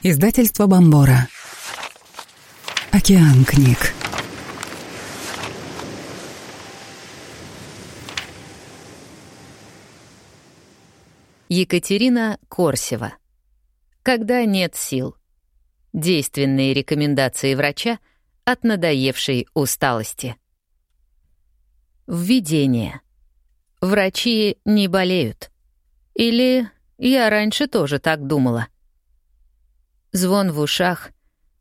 Издательство Бомбора. Океан книг. Екатерина Корсева. Когда нет сил. Действенные рекомендации врача от надоевшей усталости. Введение. Врачи не болеют. Или я раньше тоже так думала. Звон в ушах,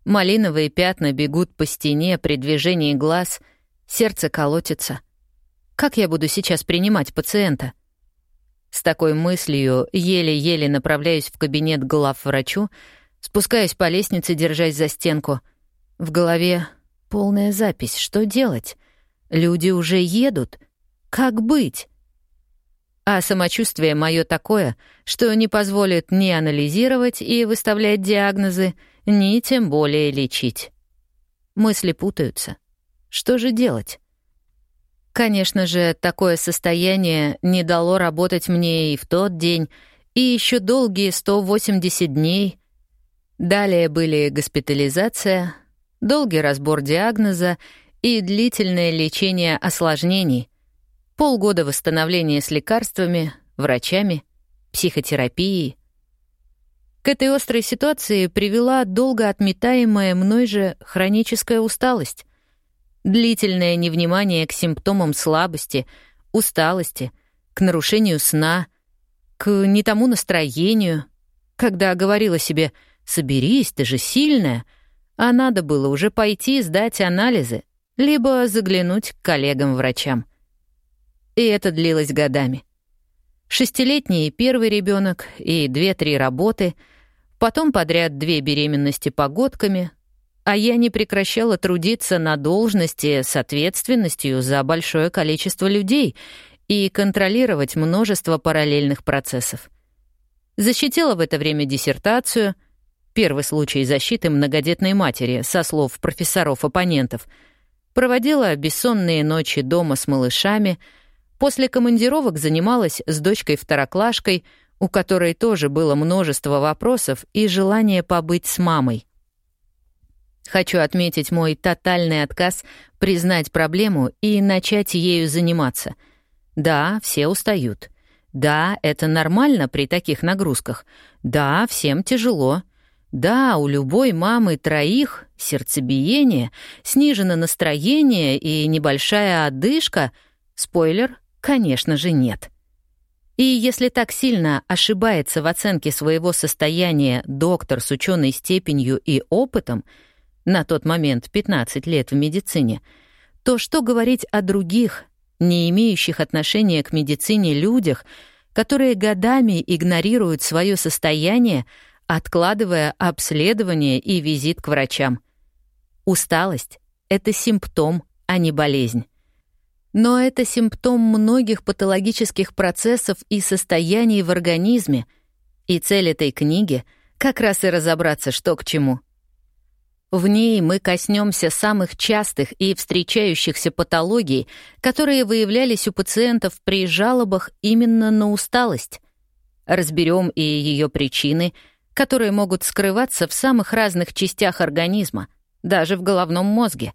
малиновые пятна бегут по стене при движении глаз, сердце колотится. Как я буду сейчас принимать пациента? С такой мыслью еле-еле направляюсь в кабинет главврачу, спускаюсь по лестнице, держась за стенку. В голове полная запись. Что делать? Люди уже едут. Как быть? А самочувствие мое такое, что не позволит ни анализировать и выставлять диагнозы, ни тем более лечить. Мысли путаются. Что же делать? Конечно же, такое состояние не дало работать мне и в тот день, и еще долгие 180 дней. Далее были госпитализация, долгий разбор диагноза и длительное лечение осложнений, полгода восстановления с лекарствами, врачами, психотерапией. К этой острой ситуации привела долго отметаемая мной же хроническая усталость, длительное невнимание к симптомам слабости, усталости, к нарушению сна, к не тому настроению, когда говорила себе «соберись, ты же сильная», а надо было уже пойти сдать анализы, либо заглянуть к коллегам-врачам. И это длилось годами. Шестилетний первый ребенок и две-три работы, потом подряд две беременности погодками, а я не прекращала трудиться на должности с ответственностью за большое количество людей и контролировать множество параллельных процессов. Защитила в это время диссертацию, первый случай защиты многодетной матери, со слов профессоров-оппонентов — Проводила бессонные ночи дома с малышами. После командировок занималась с дочкой-второклашкой, у которой тоже было множество вопросов и желание побыть с мамой. Хочу отметить мой тотальный отказ признать проблему и начать ею заниматься. Да, все устают. Да, это нормально при таких нагрузках. Да, всем тяжело. Да, у любой мамы троих сердцебиение, снижено настроение и небольшая одышка. Спойлер, конечно же, нет. И если так сильно ошибается в оценке своего состояния доктор с ученой степенью и опытом, на тот момент 15 лет в медицине, то что говорить о других, не имеющих отношения к медицине людях, которые годами игнорируют свое состояние, откладывая обследование и визит к врачам. Усталость — это симптом, а не болезнь. Но это симптом многих патологических процессов и состояний в организме, и цель этой книги — как раз и разобраться, что к чему. В ней мы коснемся самых частых и встречающихся патологий, которые выявлялись у пациентов при жалобах именно на усталость. Разберем и ее причины — которые могут скрываться в самых разных частях организма, даже в головном мозге.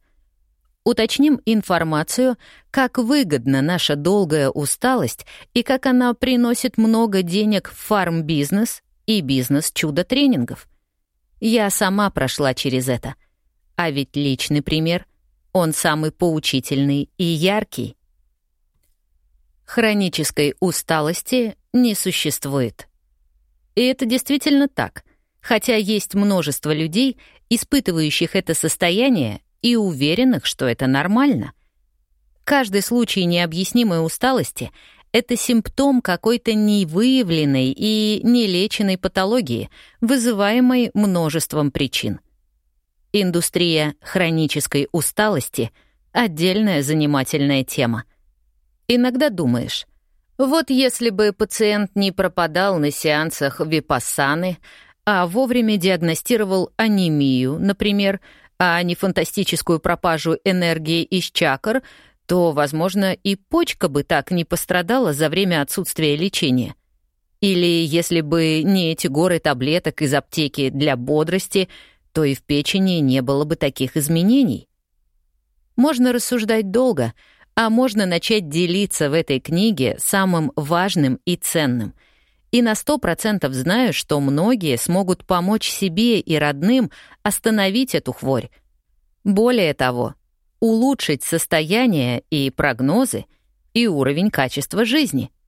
Уточним информацию, как выгодна наша долгая усталость и как она приносит много денег в фарм-бизнес и бизнес чудо-тренингов. Я сама прошла через это. А ведь личный пример, он самый поучительный и яркий. Хронической усталости не существует. И это действительно так, хотя есть множество людей, испытывающих это состояние и уверенных, что это нормально. Каждый случай необъяснимой усталости — это симптом какой-то невыявленной и нелеченной патологии, вызываемой множеством причин. Индустрия хронической усталости — отдельная занимательная тема. Иногда думаешь, вот если бы пациент не пропадал на сеансах випассаны, а вовремя диагностировал анемию, например, а не фантастическую пропажу энергии из чакр, то, возможно, и почка бы так не пострадала за время отсутствия лечения. Или если бы не эти горы таблеток из аптеки для бодрости, то и в печени не было бы таких изменений. Можно рассуждать долго, а можно начать делиться в этой книге самым важным и ценным. И на сто процентов знаю, что многие смогут помочь себе и родным остановить эту хворь. Более того, улучшить состояние и прогнозы и уровень качества жизни —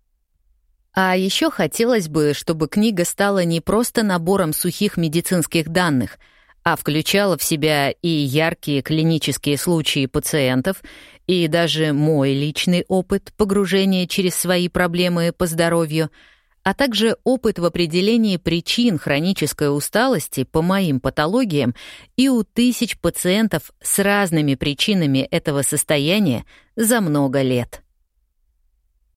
а еще хотелось бы, чтобы книга стала не просто набором сухих медицинских данных, а включала в себя и яркие клинические случаи пациентов, и даже мой личный опыт погружения через свои проблемы по здоровью, а также опыт в определении причин хронической усталости по моим патологиям и у тысяч пациентов с разными причинами этого состояния за много лет.